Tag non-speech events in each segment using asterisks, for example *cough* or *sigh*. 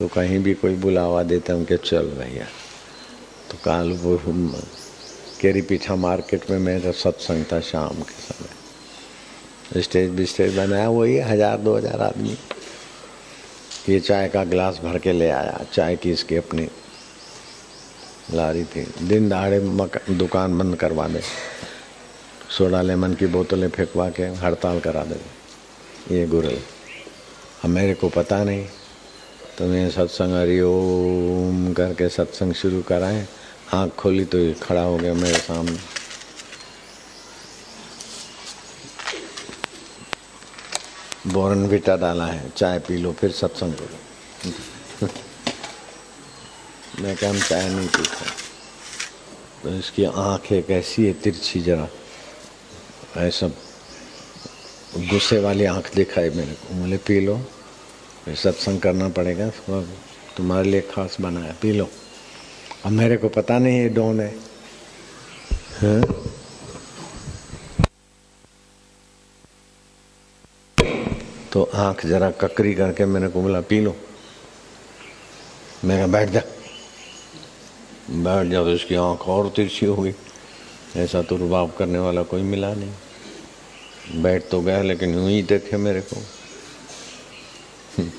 तो कहीं भी कोई बुलावा देता हूँ कि चल भैया तो काल वो केरी पीछा मार्केट में मेरा सत्संग था शाम के समय, स्टेज भी स्टेज बनाया, वही हज़ार, दो हज़ार आदमी। ये चाय का गिलास भर के ले आया, चाय की इसकी अपनी लारी थी। दिन दहाड़े दुकान बंद करवा दे, सोडा लेमन की बोतलें फेंकवा के हड़ताल करा दे, ये गुरल। अब मेरे को पता नहीं तो मैं सत्संग हरिओम करके सत्संग शुरू कराए। आँख खोली तो खड़ा हो गया मेरे सामने। बोरन विटा डाला है, चाय पी लो, फिर सत्संग करो। *laughs* मैं क्या चाय नहीं पीता तो इसकी आँख एक ऐसी है, तिरछी जरा। ऐसा गुस्से वाली आँख दिखाई मेरे को। बोले, पी लो। सत्संग करना पड़ेगा तुम्हारे लिए खास बनाया, पी लो। अब मेरे को पता नहीं है डॉन है? तो आँख जरा ककरी करके मैंने को बोला, पी लो। मैं बैठ जा। बैठ जाओ तो उसकी आँख और तिरछी हो गई ऐसा तो रुबाब करने वाला कोई मिला नहीं। बैठ तो गया, लेकिन यूँ ही देखे मेरे को। *laughs*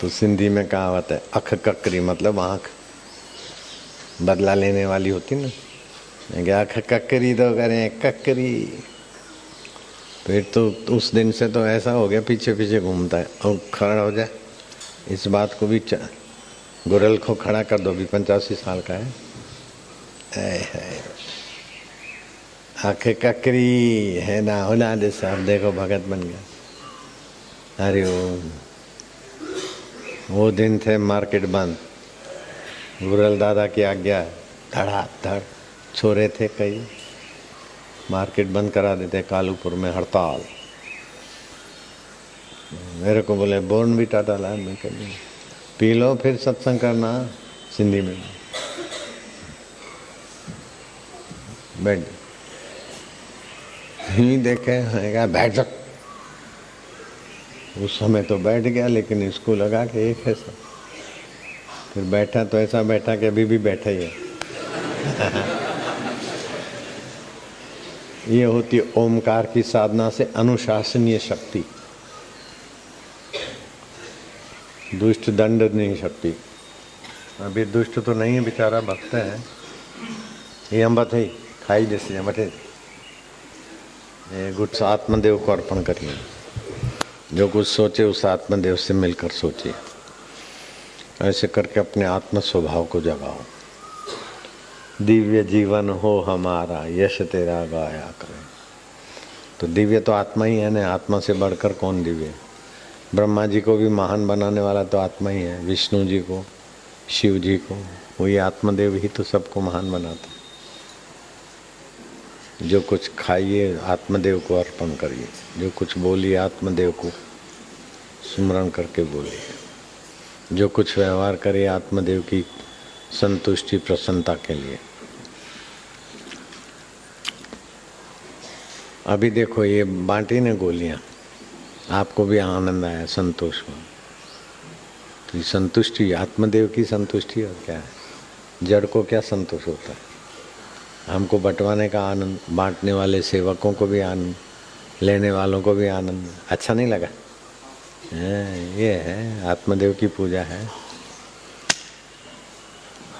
तो सिंधी में कहावत है, अख ककरी मतलब आँख। बदला लेने वाली होती ना। मैं क्या अख ककरी तो करें, ककरी। फिर तो उस दिन से तो ऐसा हो गया पीछे पीछे घूमता है। और खड़ा हो जाए। इस बात को भी गुरल को खड़ा कर दो भी पंचासी साल का है। है आखे ककरी है ना, होना जैसे अब देखो भगत बन गया। अरे वो दिन थे मार्केट बंद। गुरल दादा की आज्ञा धड़ा धड़ छोरे थे कई। मार्केट बंद करा देते कालूपुर में हड़ताल। मेरे को बोले बोर्न भी टाटा ला मैं कह पी लो फिर सत्संग करना सिंधी में। बैठ ही देखे बैठ जा। उस समय तो बैठ गया, लेकिन इसको लगा कि एक है सब। फिर बैठा तो ऐसा बैठा कि अभी भी बैठा ही है। *laughs* ये होती ओमकार की साधना से अनुशासनीय शक्ति। दुष्ट दंड नहीं शक्ति। अभी दुष्ट तो नहीं है, बेचारा, भक्त है। ये अम्बत है, खाई जैसे अम्बत है। ये गुट आत्मदेव को अर्पण करिए जो कुछ सोचे, उस आत्मदेव से मिलकर सोचिए ऐसे करके अपने आत्म स्वभाव को जगाओ। दिव्य जीवन हो हमारा, यश तेरा गाया करें। तो दिव्य तो आत्मा ही है ना, आत्मा से बढ़कर कौन दिव्य? ब्रह्मा जी को भी महान बनाने वाला तो आत्मा ही है, विष्णु जी को, शिव जी को वही आत्मदेव ही तो सबको महान बनाता जो कुछ खाइए, आत्मदेव को अर्पण करिए। जो कुछ बोलिए, आत्मदेव को स्मरण करके बोलिए। जो कुछ व्यवहार करिए, आत्मदेव की संतुष्टि, प्रसन्नता के लिए। अभी देखो, ये बांटी ने गोलियाँ। आपको भी आनंद आया, संतोष में तो संतुष्टि, आत्मदेव की संतुष्टि और क्या है? जड़ को क्या संतोष होता है? हमको बंटवाने का आनंद, बांटने वाले सेवकों को भी आनंद, लेने वालों को भी आनंद। अच्छा नहीं लगा? ये है, आत्मदेव की पूजा है।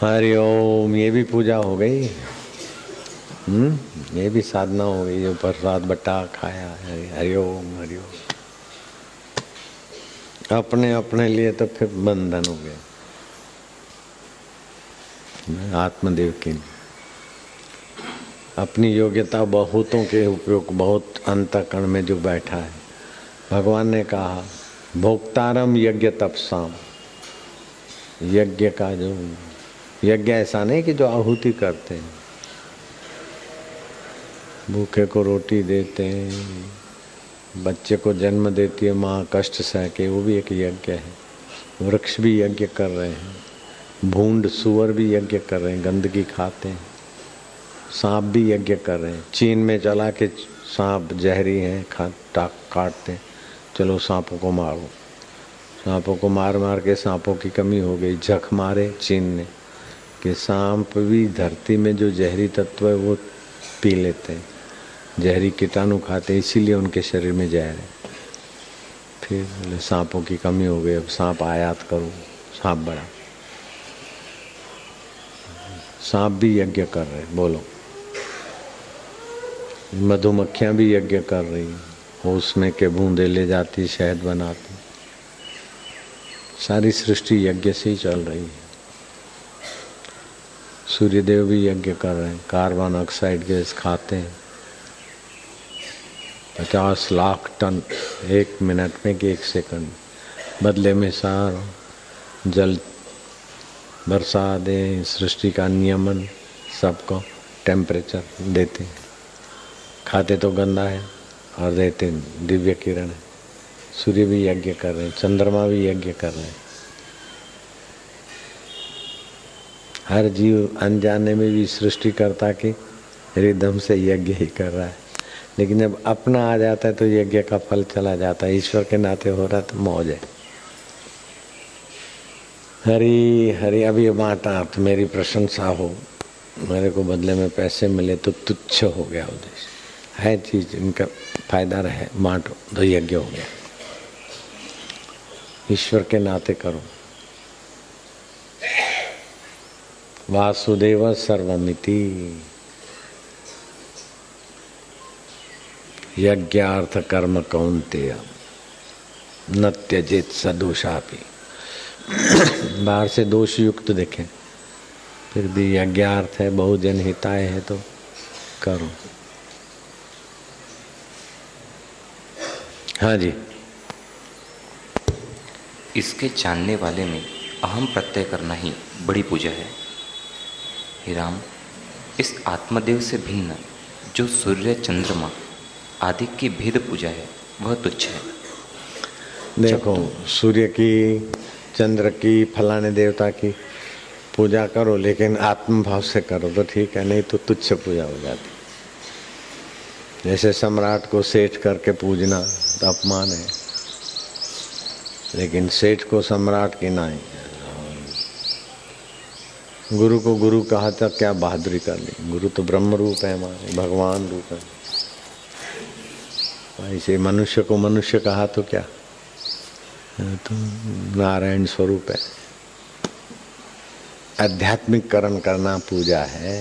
हरिओम ये भी पूजा हो गई। हम्म ये भी साधना हो गई, जो प्रसाद बट्टा खाया हरिओम हरिओम अपने अपने लिए तो फिर बंधन हो गया। आत्मदेव की अपनी योग्यता बहुतों के उपयोग, बहुत अंतकरण में जो बैठा है। भगवान ने कहा भोक्तारम यज्ञ तपसाम यज्ञ का जो, यज्ञ ऐसा नहीं कि जो आहुति करते हैं। भूखे को रोटी देते हैं, बच्चे को जन्म देती है, माँ कष्ट सह के वो भी एक यज्ञ है। वृक्ष भी यज्ञ कर रहे हैं, भूंड, सुअर भी यज्ञ कर रहे हैं, गंदगी खाते हैं। सांप भी यज्ञ कर रहे हैं। चीन में चला के सांप जहरी हैं, खा, टाक, काटते चलो सांपों को मारो। सांपों को मार मार के सांपों की कमी हो गई। जख मारे चीन ने कि सांप भी धरती में जो जहरी तत्व है, वो पी लेते हैं। जहरी कीटाणु खाते हैं, इसीलिए उनके शरीर में जहर है। फिर सांपों की कमी हो गई, अब सांप आयात करो। सांप बड़ा। सांप भी यज्ञ कर रहे बोलो। मधुमक्खियाँ भी यज्ञ कर रही हैं। उसमें के बूंदे ले जाती, शहद बनाती। सारी सृष्टि यज्ञ से ही चल रही है। सूर्यदेव भी यज्ञ कर रहे हैं। कार्बन ऑक्साइड गैस खाते हैं। पचास लाख टन एक मिनट में कि एक सेकंड बदले में सार, जल बरसा दे सृष्टि का नियमन सबको टेम्परेचर देते हैं। खाते तो गंदा है, और देते दिव्य किरण है। सूर्य भी यज्ञ कर रहे हैं, चंद्रमा भी यज्ञ कर रहे हैं। हर जीव अनजाने में भी सृष्टि सृष्टिकर्ता के रिदम से यज्ञ ही कर रहा है। लेकिन जब अपना आ जाता है तो यज्ञ का फल चला जाता है। ईश्वर के नाते हो रहा तो मौज है। हरी हरी, अभी बांटा तो मेरी प्रशंसा हो। मेरे को बदले में पैसे मिले तो तुच्छ हो गया उद्देश्य है चीज़, इनका फ़ायदा रहे, बांटो तो यज्ञ हो गया। ईश्वर के नाते करो। वासुदेव सर्वमिति। यज्ञार्थ कर्म कौनते न त्यजित सदोषापी। बाहर से दोष युक्त देखें। फिर भी यज्ञार्थ है, बहुजन हिताय है तो करो। हाँ जी। इसके जानने वाले में अहम प्रत्यय करना ही बड़ी पूजा है। हे राम इस आत्मदेव से भिन्न जो सूर्य चंद्रमा आदि की भेद पूजा है वह तुच्छ है। देखो सूर्य की चंद्र की फलाने देवता की पूजा करो लेकिन आत्मभाव से करो तो ठीक है नहीं तो तुच्छ पूजा हो जाती। जैसे सम्राट को सेठ करके पूजना तो अपमान है, लेकिन सेठ को सम्राट की नहीं गुरु को गुरु कहा था, क्या बहादुरी कर ली? गुरु तो ब्रह्म रूप है हमारे, भगवान रूप है। ऐसे मनुष्य को मनुष्य कहा तो क्या? तो नारायण स्वरूप है। आध्यात्मिक करण करना पूजा है।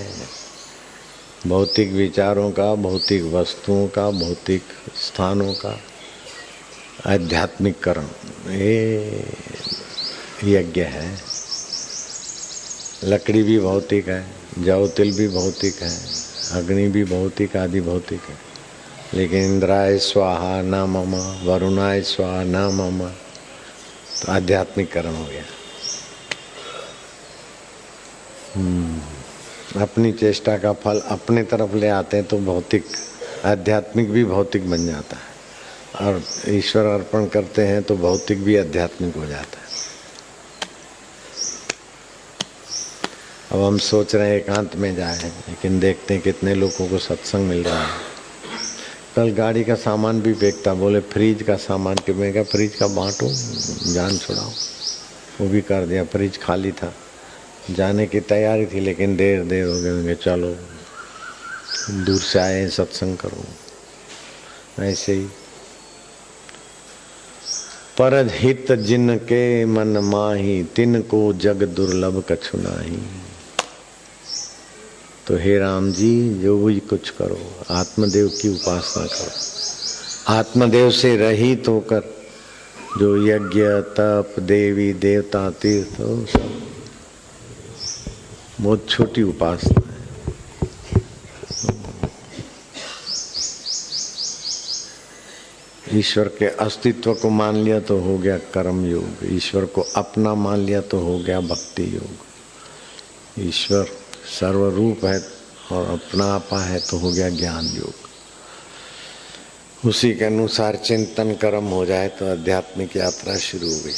भौतिक विचारों का, भौतिक वस्तुओं का, भौतिक स्थानों का आध्यात्मिककरण, ये यज्ञ है। लकड़ी भी भौतिक है जव तिल भी भौतिक है, अग्नि भी भौतिक, आदि भौतिक है। लेकिन इंद्राय स्वाहा न ममा वरुणाय स्वाहा न ममा तो आध्यात्मिककरण हो गया। हम्म। अपनी चेष्टा का फल अपने तरफ़ ले आते हैं तो भौतिक, आध्यात्मिक भी भौतिक बन जाता है। और ईश्वर अर्पण करते हैं तो भौतिक भी आध्यात्मिक हो जाता है। अब हम सोच रहे हैं एकांत में जाए, लेकिन देखते हैं कितने लोगों को सत्संग मिल रहा है। कल गाड़ी का सामान भी फेंकता बोले, फ्रिज का सामान कि मैं क्या फ्रिज का बांटो, जान छुड़ाओ। वो भी कर दिया, फ्रिज खाली था। जाने की तैयारी थी, लेकिन देर देर हो गए चलो, दूर से आए सत्संग करो। ऐसे ही। पर हित जिन के मन माही तिन को जग दुर्लभ कछु नाही। तो हे राम जी, जो भी कुछ करो, आत्मदेव की उपासना करो। आत्मदेव से रहित होकर, जो यज्ञ, तप, देवी, देवता, तीर्थ सब। बहुत छोटी उपासना है। ईश्वर के अस्तित्व को मान लिया तो हो गया कर्म योग ईश्वर को अपना मान लिया तो हो गया भक्ति योग ईश्वर सर्वरूप है और अपना आपा है तो हो गया ज्ञान योग उसी के अनुसार चिंतन कर्म हो जाए तो आध्यात्मिक यात्रा शुरू हो गई।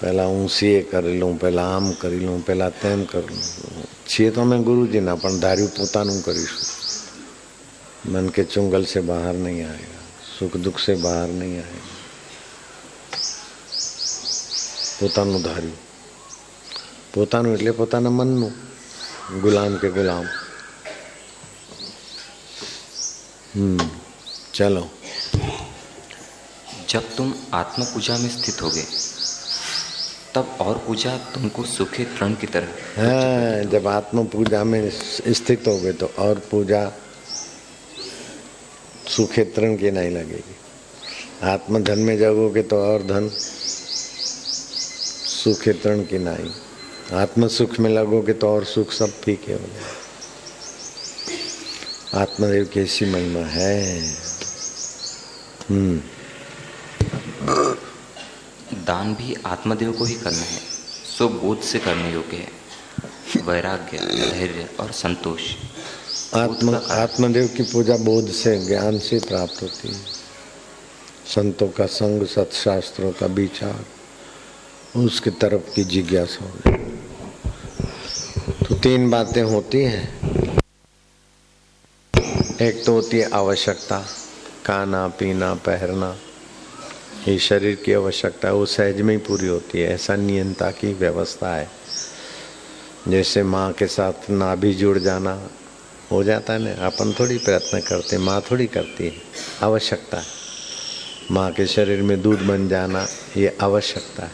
પહેલાં હું સીએ કરી લઉં પહેલાં આમ કરી લઉં પહેલાં તેમ કરી લઉં છીએ તો અમે ગુરુજીના પણ ધાર્યું પોતાનું કરીશું मन के चुंगल से बाहर नहीं आएगा सुख दुख से बाहर नहीं आएगा પોતાનું ધાર્યું પોતાનું એટલે પોતાના મનનું ગુલામ કે ગુલામ हम्म चलो जब तुम आत्म पूजा में स्थित होगे तब और पूजा तुमको सुखे तृण की तरह हाँ जब आत्म पूजा में स्थित हो गए तो और पूजा सुखे तृण की नहीं लगेगी। आत्म धन में जगोगे तो और धन सुखे तृण की नहीं। आत्म सुख में लगोगे तो और सुख सब फीके हो जाए आत्मदेव की ऐसी महिमा है। हम्म। दान भी आत्मदेव को ही करना है। सो बोध से करने योग्य है। वैराग्य धैर्य और संतोष। आत्म आत्मदेव की पूजा बोध से ज्ञान से प्राप्त होती है। संतों का संग सत्शास्त्रों का विचार उसकी तरफ़ की जिज्ञासा हो तो तीन बातें होती हैं। एक तो होती है आवश्यकता खाना पीना पहनना ये शरीर की आवश्यकता वो सहज में ही पूरी होती है। ऐसा नियंता की व्यवस्था है। जैसे माँ के साथ ना भी जुड़ जाना हो जाता है ना, अपन थोड़ी प्रयत्न करते माँ थोड़ी करती है। आवश्यकता है। माँ के शरीर में दूध बन जाना ये आवश्यकता है।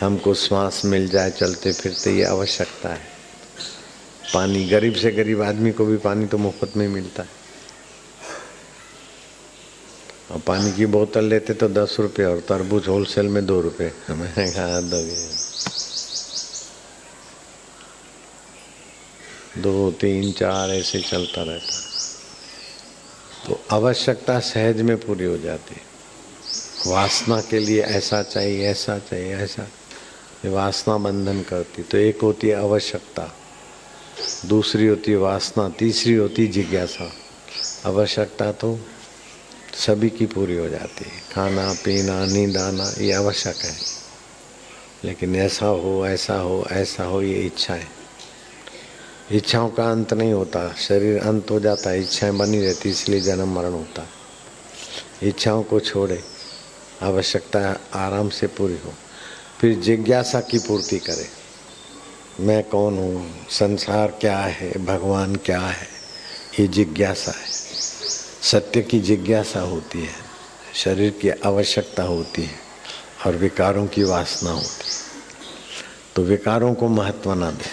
हमको श्वास मिल जाए, चलते फिरते ये आवश्यकता है। पानी, गरीब से गरीब आदमी को भी पानी तो मुफ़्त में मिलता है। और पानी की बोतल लेते तो दस रुपये और तरबूज होलसेल में दो रुपये मैंने कहा दो तीन चार ऐसे चलता रहता। तो आवश्यकता सहज में पूरी हो जाती वासना के लिए ऐसा चाहिए ऐसा चाहिए ऐसा। ये वासना बंधन करती तो एक होती है आवश्यकता। दूसरी होती है वासना तीसरी होती जिज्ञासा। आवश्यकता तो सभी की पूरी हो जाती है। खाना, पीना, नींद आना, ये आवश्यक है। लेकिन ऐसा हो ऐसा हो ऐसा हो, ये इच्छा है इच्छाओं का अंत नहीं होता। शरीर अंत हो जाता है, इच्छाएँ बनी रहती इसलिए जन्म मरण होता है। इच्छाओं को छोड़े। आवश्यकता आराम से पूरी हो। फिर जिज्ञासा की पूर्ति करे। मैं कौन हूँ? संसार क्या है? भगवान क्या है? ये जिज्ञासा है। सत्य की जिज्ञासा होती है, शरीर की आवश्यकता होती है और विकारों की वासना होती है। तो विकारों को महत्व ना दे।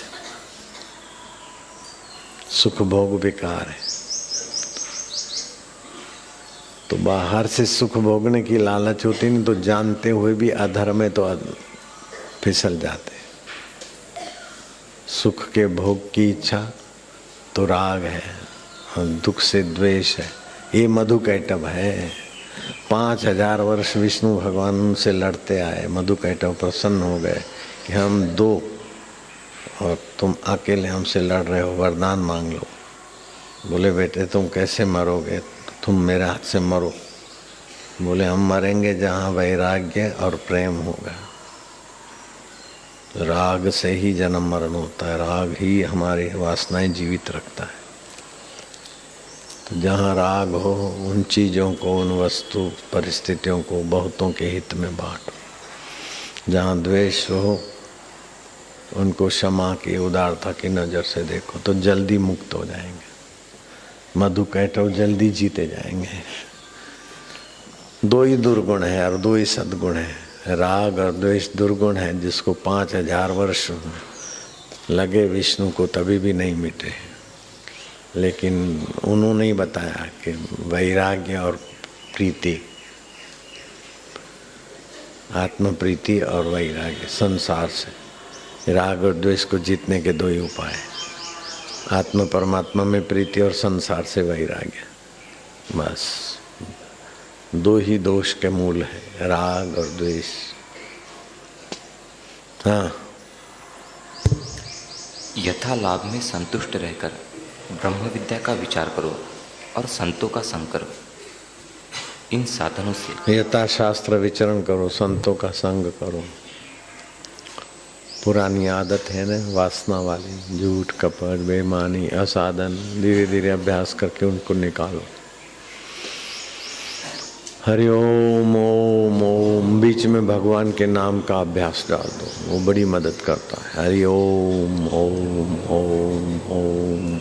सुख भोग विकार है। तो बाहर से सुख भोगने की लालच होती नहीं तो जानते हुए भी अधर्म में तो फिसल जाते सुख के भोग की इच्छा तो राग है, दुख से द्वेष है। ये मधु कैटव है। पाँच हज़ार वर्ष विष्णु भगवान से लड़ते आए। मधु कैटव प्रसन्न हो गए कि हम दो और तुम अकेले हमसे लड़ रहे हो, वरदान मांग लो। बोले, बेटे, तुम कैसे मरोगे? तुम मेरे हाथ से मरो। बोले, हम मरेंगे जहाँ वैराग्य और प्रेम होगा। राग से ही जन्म मरण होता है। राग ही हमारी वासनाएँ जीवित रखता है। जहाँ राग हो, उन चीज़ों को, उन वस्तु परिस्थितियों को, बहुतों के हित में बांटो। जहाँ द्वेष हो, उनको क्षमा की उदारता की नज़र से देखो तो जल्दी मुक्त हो जाएँगे। मधु कैटव जल्दी जीते जाएँगे। दो ही दुर्गुण है और दो ही सद्गुण है। राग और द्वेष दुर्गुण है, जिसको पाँच हज़ार वर्ष लगे विष्णु को, तभी भी नहीं मिटे। लेकिन उन्होंने ही बताया कि वैराग्य और प्रीति आत्म प्रीति और वैराग्य, संसार से। राग और द्वेष को जीतने के दो ही उपाय आत्म परमात्मा में प्रीति और संसार से वैराग्य। बस। दो ही दोष के मूल है, राग और द्वेष। हाँ। यथा लाभ में संतुष्ट रहकर ब्रह्म विद्या का विचार करो और संतों का संग करो इन साधनों से। यथा शास्त्र विचरण करो, संतों का संग करो। पुरानी आदत है ना, वासना वाली, झूठ, कपट बेमानी असाधन धीरे धीरे अभ्यास करके उनको निकालो। हरि ओम ओम बीच में भगवान के नाम का अभ्यास डाल दो, वो बड़ी मदद करता है। हरि ओम ओम ओम ओम ओम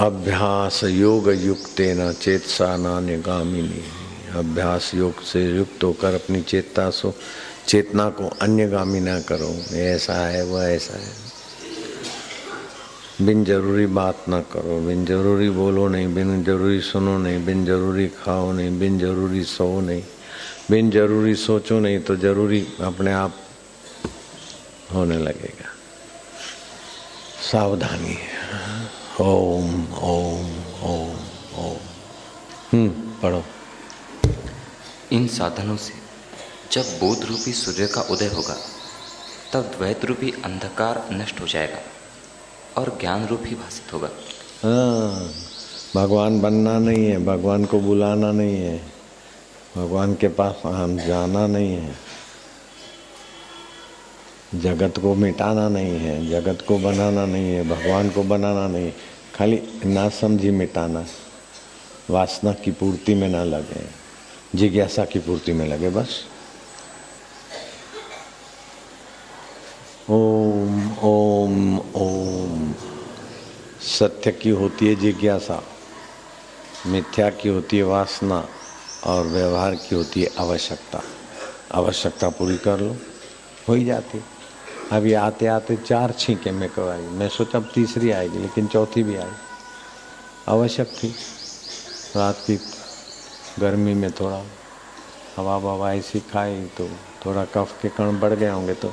अभ्यास योग युक्त न चेतसा नान्यगामिनी अभ्यास योग से युक्त होकर अपनी चेतना सो, चेतना को अन्यगामी ना करो। ऐसा है, वह ऐसा है। बिन ज़रूरी बात ना करो, बिन ज़रूरी बोलो नहीं, बिन ज़रूरी सुनो नहीं, बिन ज़रूरी खाओ नहीं, बिन ज़रूरी सो नहीं, बिन ज़रूरी सोचो नहीं तो ज़रूरी अपने आप होने लगेगा। सावधानी ओम ओम ओम ओम हम्म पढ़ो। इन साधनों से जब बोध रूपी सूर्य का उदय होगा तब द्वैत रूपी अंधकार नष्ट हो जाएगा और ज्ञान रूप ही भाषित होगा। हाँ भगवान बनना नहीं है भगवान को बुलाना नहीं है भगवान के पास हम जाना नहीं है। जगत को मिटाना नहीं है, जगत को बनाना नहीं है, भगवान को बनाना नहीं खाली ना समझी मिटाना, वासना की पूर्ति में ना लगे, जिज्ञासा की पूर्ति में लगे, बस। ओम ओम ओम। सत्य की होती है जिज्ञासा, मिथ्या की होती है वासना, और व्यवहार की होती है आवश्यकता। आवश्यकता पूरी कर लो, हो ही जाती। अभी आते आते चार छींके में कब आई मैं सोचा अब तीसरी आएगी, लेकिन चौथी भी आई। आवश्यक थी रात की गर्मी में थोड़ा हवा ववा ऐसी खाई तो थोड़ा कफ के कण बढ़ गए होंगे तो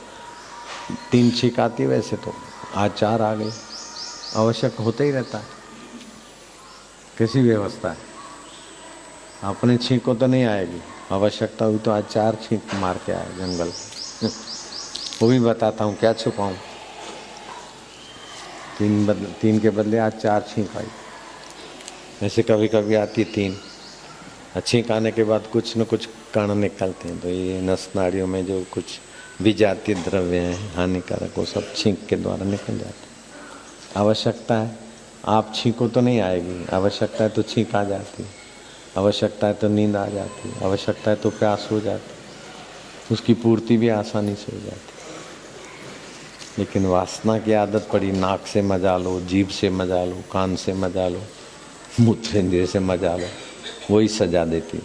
तीन छींक आती वैसे तो आज चार आ गई। आवश्यक होते ही रहता है। कैसी व्यवस्था है? अपने छींको तो नहीं आएगी। आवश्यकता हुई तो आज चार छींक मार के आए जंगल। वो भी बताता हूँ, क्या छुपाऊँ? तीन बदले तीन के बदले आज चार छींक आई। ऐसे कभी कभी आती तीन। छींक आने के बाद कुछ न कुछ कण निकलते हैं। तो ये नस नाड़ियों में जो कुछ विजातीय द्रव्य हैं, हानिकारक, वो सब छींक के द्वारा निकल जाते हैं। आवश्यकता है। आप छींको तो नहीं आएगी। आवश्यकता है तो छींक आ जाती आवश्यकता है तो नींद आ जाती आवश्यकता है तो प्यास हो जाती उसकी पूर्ति भी आसानी से हो जाती लेकिन वासना की आदत पड़ी, नाक से मज़ा लो, जीभ से मज़ा लो, कान से मज़ा लो मूत्र से मज़ा लो, वही सजा देती।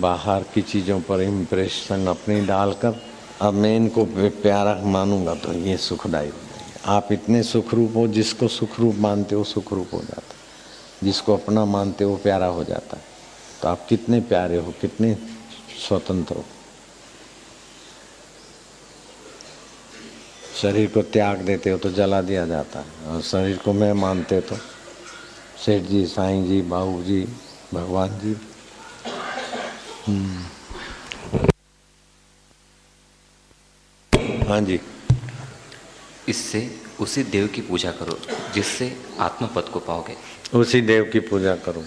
बाहर की चीज़ों पर इम्प्रेशन अपनी डालकर, अब मैं इनको प्यारा मानूँगा तो ये सुखदायी हो आप इतने सुखरूप हो, जिसको सुखरूप मानते हो, सुखरूप हो जाता है। जिसको अपना मानते हो प्यारा हो जाता है। तो आप कितने प्यारे हो, कितने स्वतंत्र हो। शरीर को त्याग देते हो तो जला दिया जाता है। और शरीर को मैं मानते तो सेठ जी साईं जी बाबू जी भगवान जी। हाँ जी। इससे उसी देव की पूजा करो जिससे आत्मपद को पाओगे। उसी देव की पूजा करो।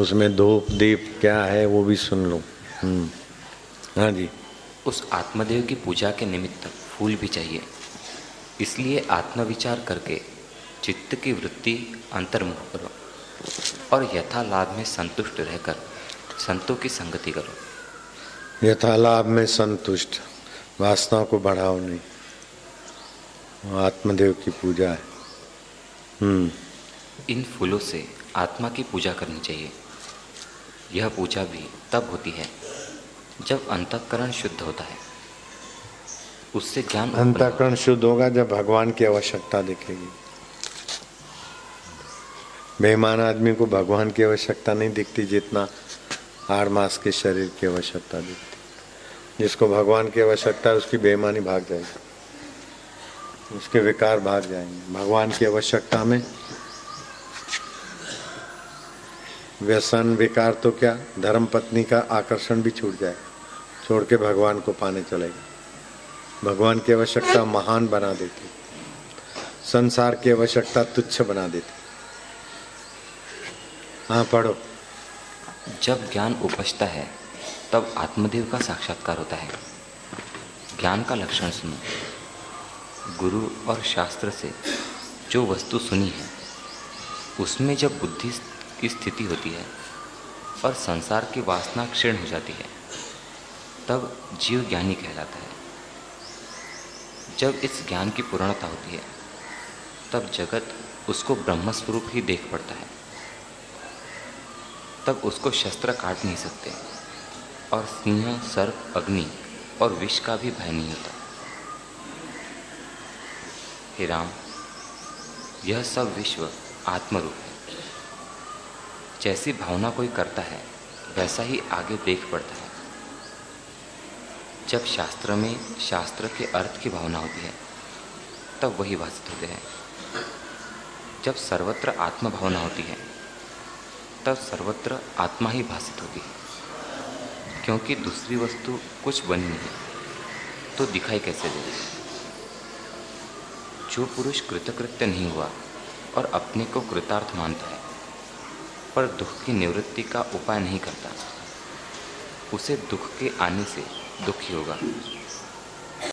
उसमें धूप दीप क्या है वो भी सुन लो। हम्म। हाँ जी। उस आत्मदेव की पूजा के निमित्त फूल भी चाहिए। इसलिए आत्मविचार करके चित्त की वृत्ति अंतर्मुख करो और यथा लाभ में संतुष्ट रहकर संतों की संगति करो। यथा लाभ में संतुष्ट वासना को बढ़ाओ नहीं। आत्मदेव की पूजा है। हम्म। इन फूलों से आत्मा की पूजा करनी चाहिए। यह पूजा भी तब होती है जब अंतकरण शुद्ध होता है। उससे ज्ञान अंतकरण शुद्ध होगा जब भगवान की आवश्यकता दिखेगी। बेमान आदमी को भगवान की आवश्यकता नहीं दिखती जितना आठ मास के शरीर की आवश्यकता दिखती। जिसको भगवान की आवश्यकता है उसकी बेईमानी भाग जाएगी। उसके विकार भाग जाएँगे। भगवान की आवश्यकता में व्यसन विकार तो क्या? धर्म पत्नी का आकर्षण भी छूट जाए छोड़ के भगवान को पाने चलेगा। भगवान की आवश्यकता महान बना देती। संसार की आवश्यकता तुच्छ बना देती। हाँ पढ़ो। जब ज्ञान उपजता है, तब आत्मदेव का साक्षात्कार होता है। ज्ञान का लक्षण सुनो। गुरु और शास्त्र से जो वस्तु सुनी है, उसमें जब बुद्धि की स्थिति होती है और संसार की वासना क्षीण हो जाती है, तब जीव ज्ञानी कहलाता है। जब इस ज्ञान की पूर्णता होती है, तब जगत उसको ब्रह्मस्वरूप ही देख पड़ता है। तब उसको शस्त्र काट नहीं सकते और सिंह, सर्प, अग्नि और विष का भी भय नहीं होता। हे राम, यह सब विश्व आत्मरूप है। जैसी भावना कोई करता है, वैसा ही आगे देख पड़ता है। जब शास्त्र में शास्त्र के अर्थ की भावना होती है, तब वही भाषित होते हैं। जब सर्वत्र आत्म भावना होती है, तब सर्वत्र आत्मा ही भाषित होती है। क्योंकि दूसरी वस्तु कुछ बनी नहीं तो दिखाई कैसे दे जो पुरुष कृतकृत्य नहीं हुआ और अपने को कृतार्थ मानता है, पर दुख की निवृत्ति का उपाय नहीं करता, उसे दुख के आने से दुखी होगा